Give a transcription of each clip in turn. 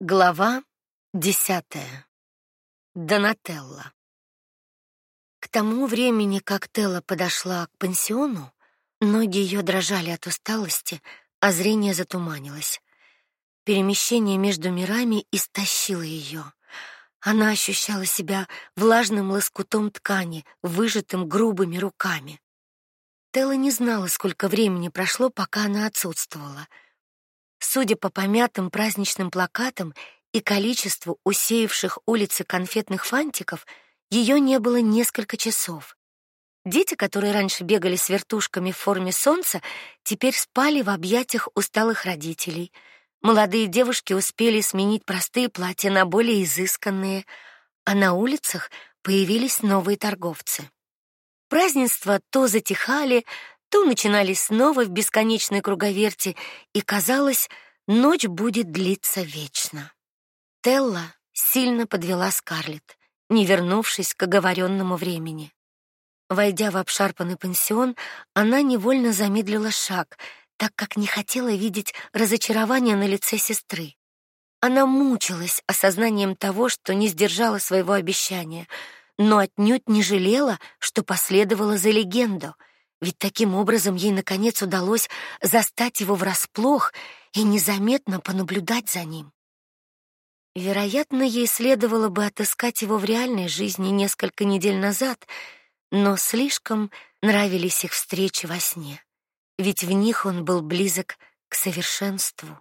Глава десятая. Донателла. К тому времени, как Телла подошла к пансиону, ноги ее дрожали от усталости, а зрение затуманилось. Перемещение между мирами истощило ее. Она ощущала себя влажным лоскутом ткани, выжатым грубыми руками. Телла не знала, сколько времени прошло, пока она отсутствовала — Судя по помятым праздничным плакатам и количеству усеявших улицы конфетных фантиков, ее не было несколько часов. Дети, которые раньше бегали с вертушками в форме солнца, теперь спали в объятиях усталых родителей. Молодые девушки успели сменить простые платья на более изысканные, а на улицах появились новые торговцы. Празднества то затихали, то начинались снова в бесконечной круговерти, и казалось, ночь будет длиться вечно. Телла сильно подвела Скарлетт, не вернувшись к оговоренному времени. Войдя в обшарпанный пансион, она невольно замедлила шаг, так как не хотела видеть разочарования на лице сестры. Она мучилась осознанием того, что не сдержала своего обещания, но отнюдь не жалела, что последовала за легенду — ведь таким образом ей наконец удалось застать его врасплох и незаметно понаблюдать за ним. Вероятно, ей следовало бы отыскать его в реальной жизни несколько недель назад, но слишком нравились их встречи во сне, ведь в них он был близок к совершенству.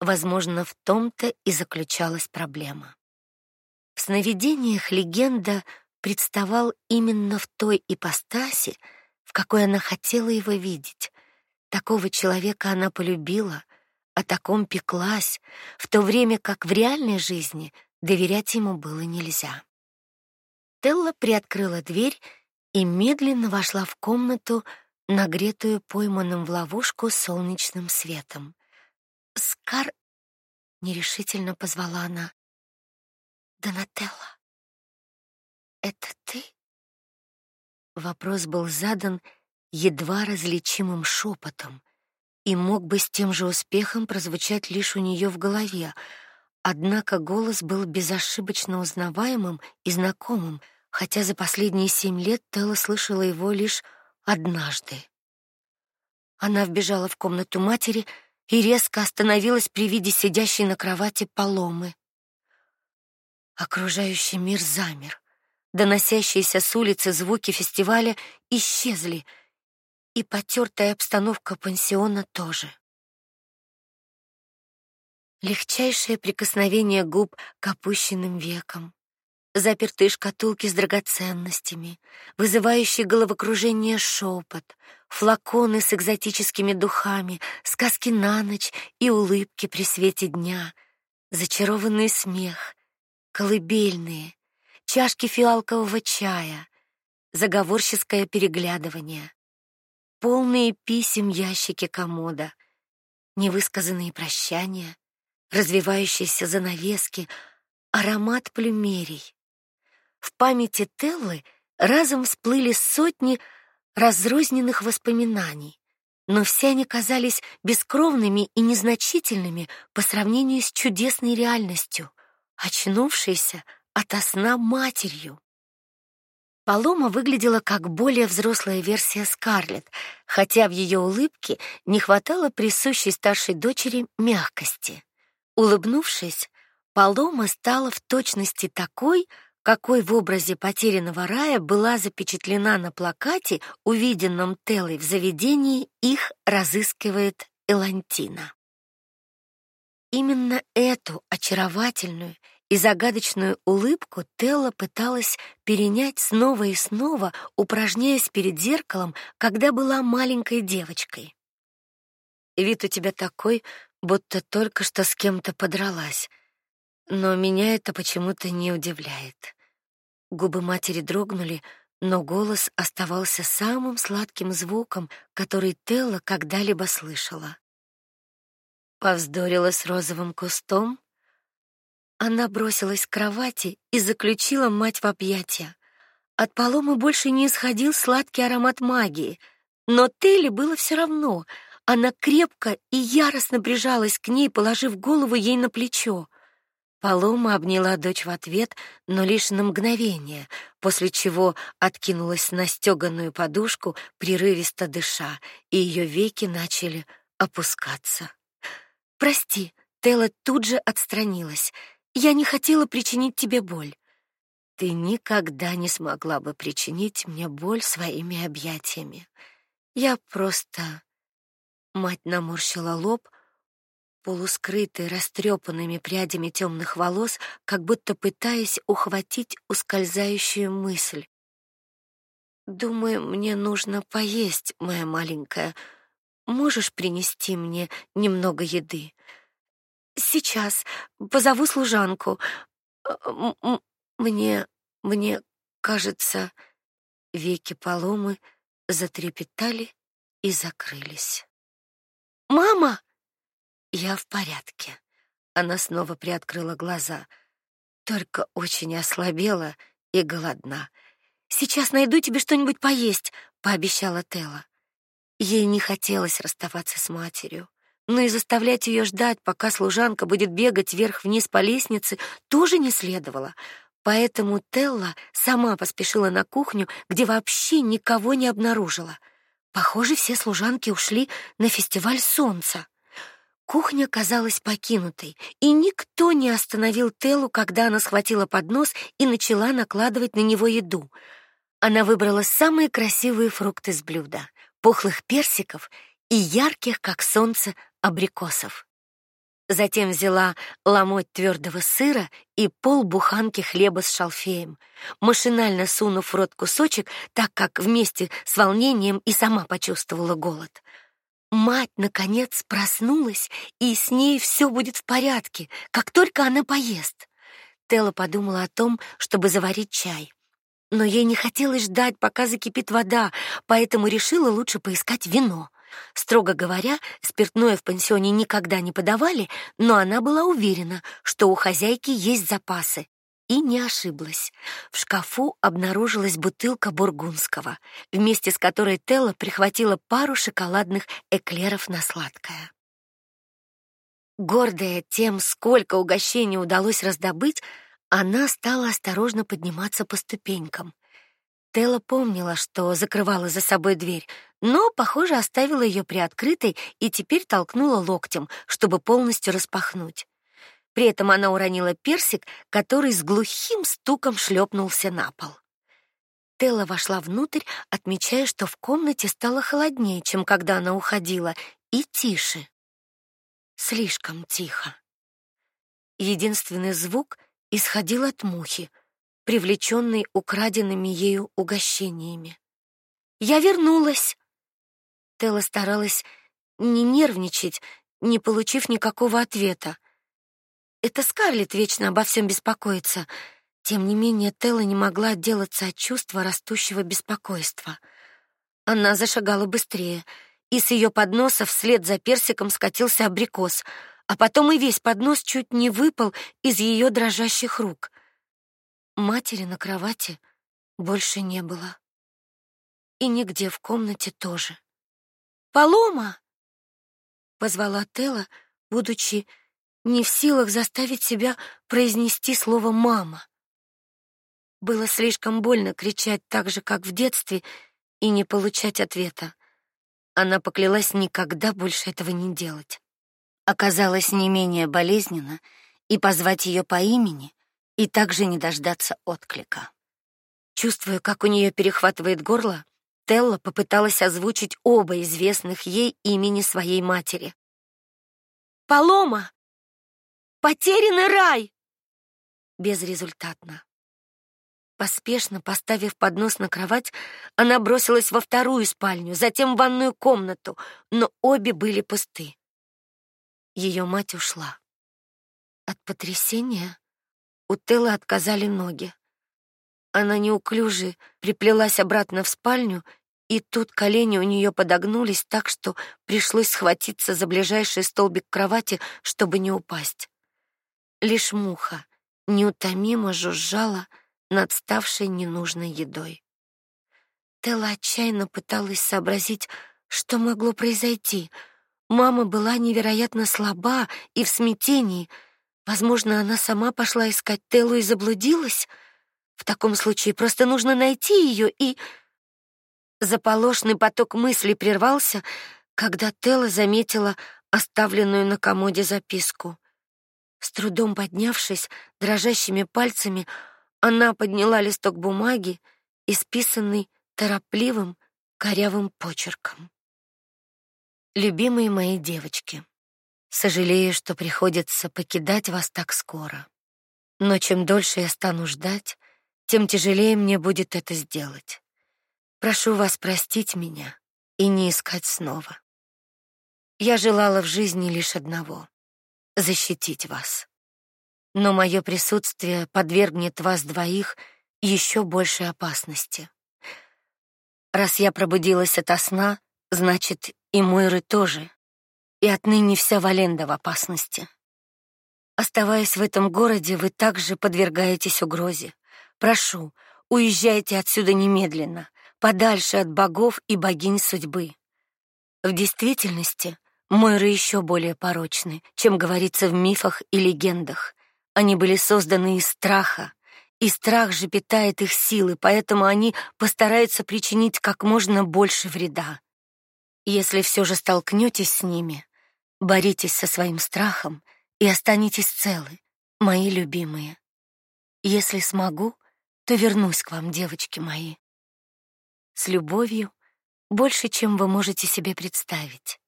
Возможно, в том-то и заключалась проблема. В сновидениях легенда представал именно в той ипостаси, в какой она хотела его видеть. Такого человека она полюбила, о таком пеклась, в то время как в реальной жизни доверять ему было нельзя. Телла приоткрыла дверь и медленно вошла в комнату, нагретую пойманным в ловушку солнечным светом. "Скар", нерешительно позвала она. "Донателла, это ты?" Вопрос был задан едва различимым шепотом и мог бы с тем же успехом прозвучать лишь у нее в голове. Однако голос был безошибочно узнаваемым и знакомым, хотя за последние семь лет Телла слышала его лишь однажды. Она вбежала в комнату матери и резко остановилась при виде сидящей на кровати Паломы. Окружающий мир замер. Доносящиеся с улицы звуки фестиваля исчезли, и потертая обстановка пансиона тоже. Легчайшее прикосновение губ к опущенным векам, запертые шкатулки с драгоценностями, вызывающий головокружение шепот, флаконы с экзотическими духами, сказки на ночь и улыбки при свете дня, зачарованный смех, колыбельные, чашки фиалкового чая, заговорческое переглядывание, полные писем ящики комода, невысказанные прощания, развивающиеся занавески, аромат плюмерий. В памяти Теллы разом всплыли сотни разрозненных воспоминаний, но все они казались бескровными и незначительными по сравнению с чудесной реальностью. Очнувшейся, ото сна матерью. Палома выглядела как более взрослая версия Скарлетт, хотя в ее улыбке не хватало присущей старшей дочери мягкости. Улыбнувшись, Палома стала в точности такой, какой в образе потерянного рая была запечатлена на плакате, увиденном Телой в заведении «Их разыскивает Элантина». Именно эту очаровательную и загадочную улыбку Телла пыталась перенять снова и снова, упражняясь перед зеркалом, когда была маленькой девочкой. Вид у тебя такой, будто только что с кем-то подралась. Но меня это почему-то не удивляет. Губы матери дрогнули, но голос оставался самым сладким звуком, который Телла когда-либо слышала. Повздорила с розовым кустом, она бросилась к кровати и заключила мать в объятия. От Паломы больше не исходил сладкий аромат магии, но Телли было все равно. Она крепко и яростно прижалась к ней, положив голову ей на плечо. Палома обняла дочь в ответ, но лишь на мгновение, после чего откинулась на стёганую подушку, прерывисто дыша, и ее веки начали опускаться. Прости, Тела тут же отстранилась. Я не хотела причинить тебе боль. Ты никогда не смогла бы причинить мне боль своими объятиями. Я просто Мать наморщила лоб, полускрытый растрепанными прядями темных волос, как будто пытаясь ухватить ускользающую мысль. Думаю, мне нужно поесть, моя маленькая. Можешь принести мне немного еды? Сейчас позову служанку. Мне мне кажется, веки Поломы затрепетали и закрылись. Мама, я в порядке. Она снова приоткрыла глаза. Только очень ослабела и голодна. Сейчас найду тебе что-нибудь поесть, пообещала Тела. Ей не хотелось расставаться с матерью, но и заставлять ее ждать, пока служанка будет бегать вверх-вниз по лестнице, тоже не следовало. Поэтому Телла сама поспешила на кухню, где вообще никого не обнаружила. Похоже, все служанки ушли на фестиваль солнца. Кухня казалась покинутой, и никто не остановил Телу, когда она схватила поднос и начала накладывать на него еду. Она выбрала самые красивые фрукты с блюда: пухлых персиков и ярких, как солнце, абрикосов. Затем взяла ломоть твердого сыра и полбуханки хлеба с шалфеем, машинально сунув в рот кусочек, так как вместе с волнением и сама почувствовала голод. Мать наконец проснулась, и с ней все будет в порядке, как только она поест. Тела подумала о том, чтобы заварить чай. Но ей не хотелось ждать, пока закипит вода, поэтому решила лучше поискать вино. Строго говоря, спиртное в пансионе никогда не подавали, но она была уверена, что у хозяйки есть запасы, и не ошиблась. В шкафу обнаружилась бутылка бургундского, вместе с которой Телла прихватила пару шоколадных эклеров на сладкое. Гордая тем, сколько угощений удалось раздобыть, она стала осторожно подниматься по ступенькам. Телла помнила, что закрывала за собой дверь, но, похоже, оставила ее приоткрытой и теперь толкнула локтем, чтобы полностью распахнуть. При этом она уронила персик, который с глухим стуком шлепнулся на пол. Телла вошла внутрь, отмечая, что в комнате стало холоднее, чем когда она уходила, и тише. Слишком тихо. Единственный звук исходил от мухи, привлеченной украденными ею угощениями. Я вернулась. Телла старалась не нервничать, не получив никакого ответа. Это Скарлетт вечно обо всем беспокоится. Тем не менее, Телла не могла отделаться от чувства растущего беспокойства. Она зашагала быстрее, и с ее подноса вслед за персиком скатился абрикос, а потом и весь поднос чуть не выпал из ее дрожащих рук. Матери на кровати больше не было. И нигде в комнате тоже. "Полома!" позвала Телла, будучи не в силах заставить себя произнести слово мама. Было слишком больно кричать так же, как в детстве, и не получать ответа. Она поклялась никогда больше этого не делать. Оказалось не менее болезненно и позвать ее по имени, и также не дождаться отклика. Чувствуя, как у нее перехватывает горло, Телла попыталась озвучить оба известных ей имени своей матери. Полома, Потерянный рай. Безрезультатно. Поспешно поставив поднос на кровать, она бросилась во вторую спальню, затем в ванную комнату, но обе были пусты. Ее мать ушла. От потрясения у Телы отказали ноги. Она неуклюже приплелась обратно в спальню, и тут колени у нее подогнулись так, что пришлось схватиться за ближайший столбик кровати, чтобы не упасть. Лишь муха неутомимо жужжала над ставшей ненужной едой. Телла отчаянно пыталась сообразить, что могло произойти. Мама была невероятно слаба и в смятении. Возможно, она сама пошла искать Телу и заблудилась. В таком случае просто нужно найти ее и Заполошный поток мыслей прервался, когда Тела заметила оставленную на комоде записку. С трудом поднявшись, дрожащими пальцами она подняла листок бумаги, исписанный торопливым, корявым почерком. Любимые мои девочки, сожалею, что приходится покидать вас так скоро. Но чем дольше я стану ждать, тем тяжелее мне будет это сделать. Прошу вас простить меня и не искать снова. Я желала в жизни лишь одного защитить вас. Но мое присутствие подвергнет вас двоих еще большей опасности. Раз я пробудилась ото сна, значит, и Мойры тоже. И отныне вся Валенда в опасности. Оставаясь в этом городе, вы также подвергаетесь угрозе. Прошу, уезжайте отсюда немедленно, подальше от богов и богинь судьбы. В действительности, Мойры еще более порочны, чем говорится в мифах и легендах. Они были созданы из страха, и страх же питает их силы, поэтому они постараются причинить как можно больше вреда. Если все же столкнетесь с ними, боритесь со своим страхом и останетесь целы, мои любимые. Если смогу, то вернусь к вам, девочки мои. С любовью, больше, чем вы можете себе представить.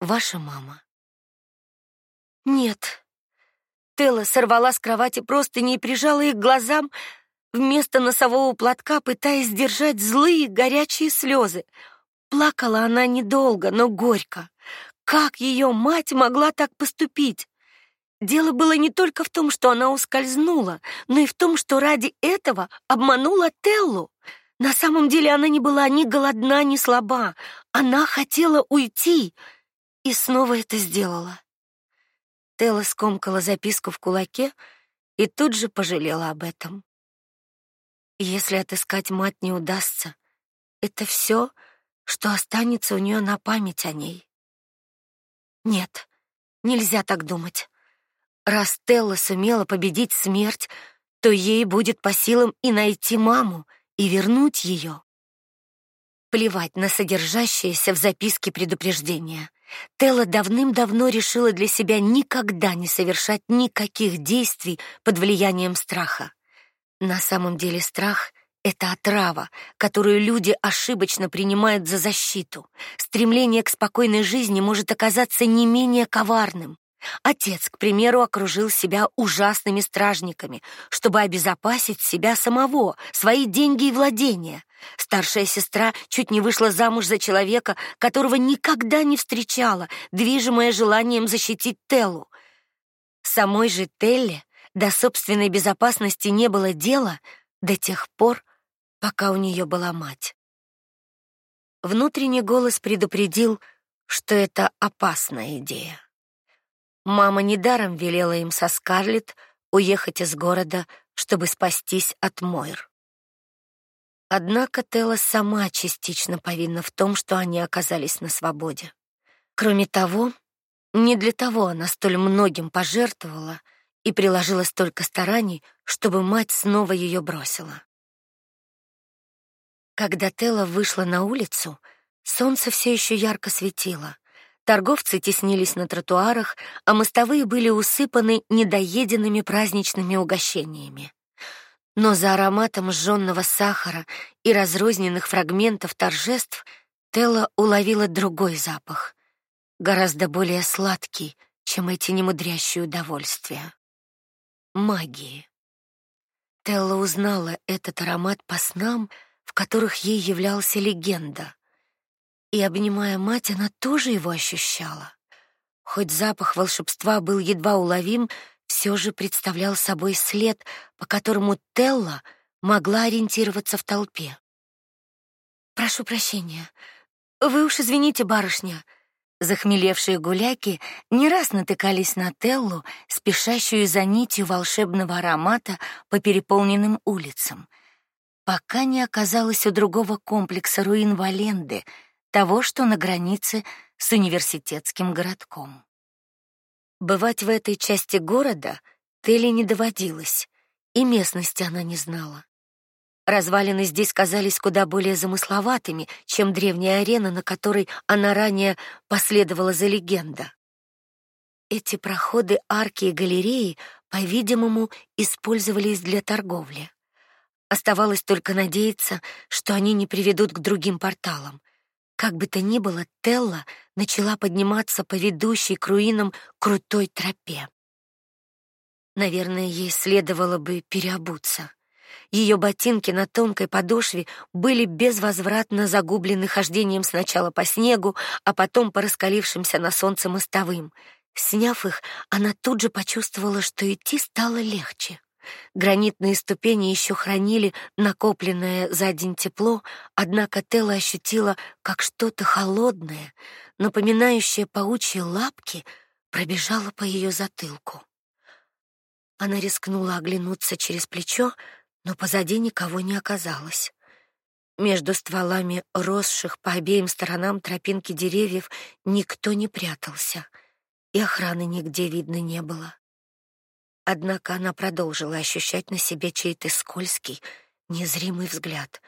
Ваша мама. Нет. Тела сорвала с кровати простыни и прижала их к глазам вместо носового платка, пытаясь сдержать злые горячие слезы. Плакала она недолго, но горько. Как ее мать могла так поступить? Дело было не только в том, что она ускользнула, но и в том, что ради этого обманула Теллу. На самом деле она не была ни голодна, ни слаба. Она хотела уйти и снова это сделала. Телла скомкала записку в кулаке и тут же пожалела об этом. Если отыскать мать не удастся, это все, что останется у нее на память о ней. Нет, нельзя так думать. Раз Телла сумела победить смерть, то ей будет по силам и найти маму, и вернуть ее. Плевать на содержащееся в записке предупреждение. Телла давным-давно решила для себя никогда не совершать никаких действий под влиянием страха. На самом деле страх это отрава, которую люди ошибочно принимают за защиту. Стремление к спокойной жизни может оказаться не менее коварным. Отец, к примеру, окружил себя ужасными стражниками, чтобы обезопасить себя самого, свои деньги и владения. Старшая сестра чуть не вышла замуж за человека, которого никогда не встречала, движимая желанием защитить Теллу. Самой же Телле до собственной безопасности не было дела до тех пор, пока у нее была мать. Внутренний голос предупредил, что это опасная идея. Мама недаром велела им со Скарлетт уехать из города, чтобы спастись от Мойр. Однако Телла сама частично повинна в том, что они оказались на свободе. Кроме того, не для того она столь многим пожертвовала и приложила столько стараний, чтобы мать снова ее бросила. Когда Телла вышла на улицу, солнце все еще ярко светило, Торговцы теснились на тротуарах, а мостовые были усыпаны недоеденными праздничными угощениями. Но за ароматом жжённого сахара и разрозненных фрагментов торжеств Телла уловила другой запах, гораздо более сладкий, чем эти немудрящие удовольствия. Магии. Телла узнала этот аромат по снам, в которых ей являлся легенда. И обнимая мать, она тоже его ощущала. Хоть запах волшебства был едва уловим, все же представлял собой след, по которому Телла могла ориентироваться в толпе. Прошу прощения. Вы уж извините, барышня. Захмелевшие гуляки не раз натыкались на Теллу, спешащую за нитью волшебного аромата по переполненным улицам, пока не оказалась у другого комплекса руин Валенды, того, что на границе с университетским городком. Бывать в этой части города Телли не доводилось, и местности она не знала. Развалины здесь казались куда более замысловатыми, чем древняя арена, на которой она ранее последовала за легенда. Эти проходы, арки и галереи, по-видимому, использовались для торговли. Оставалось только надеяться, что они не приведут к другим порталам. Как бы то ни было, Телла начала подниматься по ведущей к руинам крутой тропе. Наверное, ей следовало бы переобуться. Ее ботинки на тонкой подошве были безвозвратно загублены хождением сначала по снегу, а потом по раскалившимся на солнце мостовым. Сняв их, она тут же почувствовала, что идти стало легче. Гранитные ступени еще хранили накопленное за день тепло, однако тело ощутило, как что-то холодное, напоминающее паучьи лапки, пробежало по ее затылку. Она рискнула оглянуться через плечо, но позади никого не оказалось. Между стволами росших по обеим сторонам тропинки деревьев никто не прятался — и охраны нигде видно не было. Однако она продолжила ощущать на себе чей-то скользкий, незримый взгляд.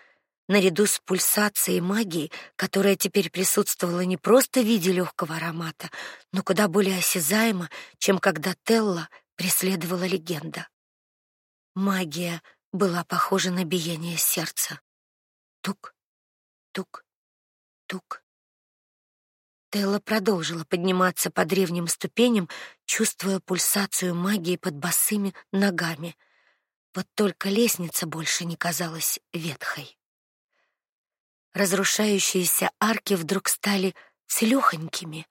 Наряду с пульсацией магии, которая теперь присутствовала не просто в виде легкого аромата, но куда более осязаемо, чем когда Телла преследовала легенда. Магия была похожа на биение сердца. Тук, тук, тук. Телла продолжила подниматься по древним ступеням, чувствуя пульсацию магии под босыми ногами. Вот только лестница больше не казалась ветхой. Разрушающиеся арки вдруг стали целёхонькими,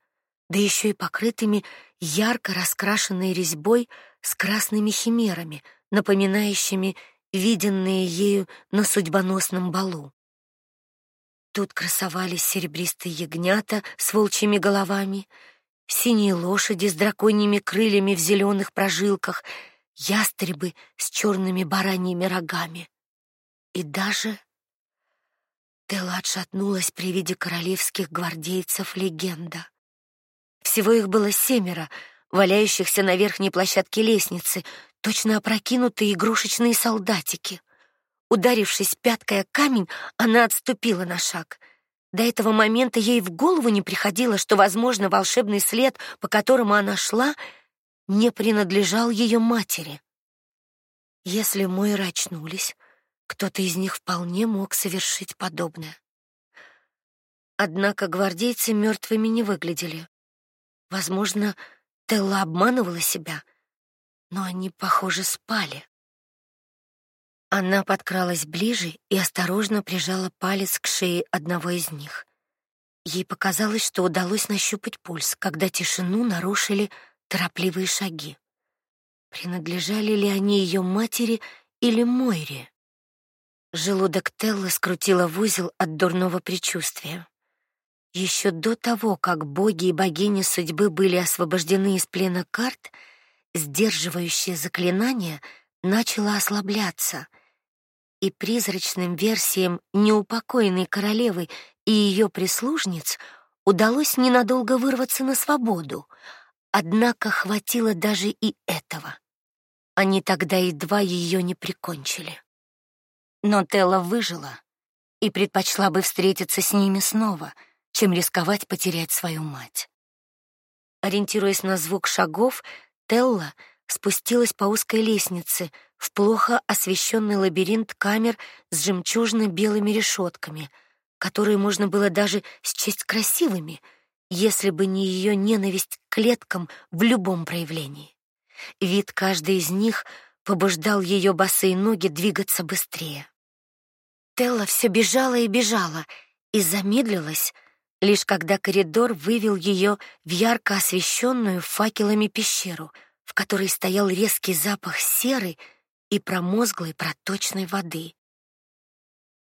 да еще и покрытыми ярко раскрашенной резьбой с красными химерами, напоминающими виденные ею на судьбоносном балу. Тут красовались серебристые ягнята с волчьими головами, синие лошади с драконьими крыльями в зеленых прожилках, ястребы с черными бараньими рогами. И даже Телла отшатнулась при виде королевских гвардейцев легенда. Всего их было семеро, валяющихся на верхней площадке лестницы, точно опрокинутые игрушечные солдатики — Ударившись пяткой о камень, она отступила на шаг. До этого момента ей в голову не приходило, что, возможно, волшебный след, по которому она шла, не принадлежал ее матери. Если Мойры очнулись, кто-то из них вполне мог совершить подобное. Однако гвардейцы мертвыми не выглядели. Возможно, Телла обманывала себя, но они, похоже, спали. Она подкралась ближе и осторожно прижала палец к шее одного из них. Ей показалось, что удалось нащупать пульс, когда тишину нарушили торопливые шаги. Принадлежали ли они ее матери или Мойре? Желудок Теллы скрутило в узел от дурного предчувствия. Еще до того, как боги и богини судьбы были освобождены из плена карт, сдерживающее заклинание начало ослабляться — и призрачным версиям неупокоенной королевы и ее прислужниц удалось ненадолго вырваться на свободу. Однако хватило даже и этого. Они тогда едва ее не прикончили. Но Телла выжила и предпочла бы встретиться с ними снова, чем рисковать потерять свою мать. Ориентируясь на звук шагов, Телла спустилась по узкой лестнице в плохо освещенный лабиринт камер с жемчужно-белыми решетками, которые можно было даже счесть красивыми, если бы не ее ненависть к клеткам в любом проявлении. Вид каждой из них побуждал ее босые ноги двигаться быстрее. Телла все бежала и бежала и замедлилась, лишь когда коридор вывел ее в ярко освещенную факелами пещеру — в которой стоял резкий запах серы и промозглой проточной воды.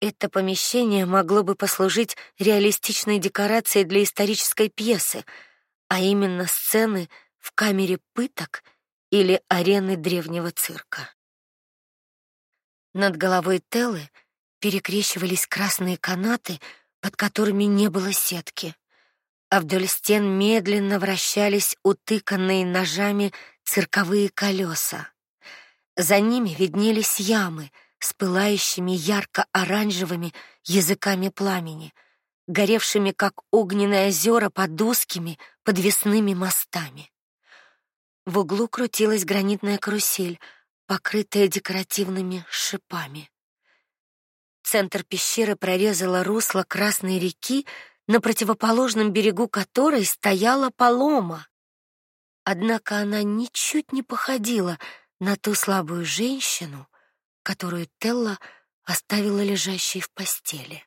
Это помещение могло бы послужить реалистичной декорацией для исторической пьесы, а именно сцены в камере пыток или арены древнего цирка. Над головой Телы перекрещивались красные канаты, под которыми не было сетки. а вдоль стен медленно вращались утыканные ножами цирковые колеса. За ними виднелись ямы с пылающими ярко-оранжевыми языками пламени, горевшими как огненные озера под узкими подвесными мостами. В углу крутилась гранитная карусель, покрытая декоративными шипами. Центр пещеры прорезала русло Красной реки, на противоположном берегу которой стояла Палома. Однако она ничуть не походила на ту слабую женщину, которую Телла оставила лежащей в постели.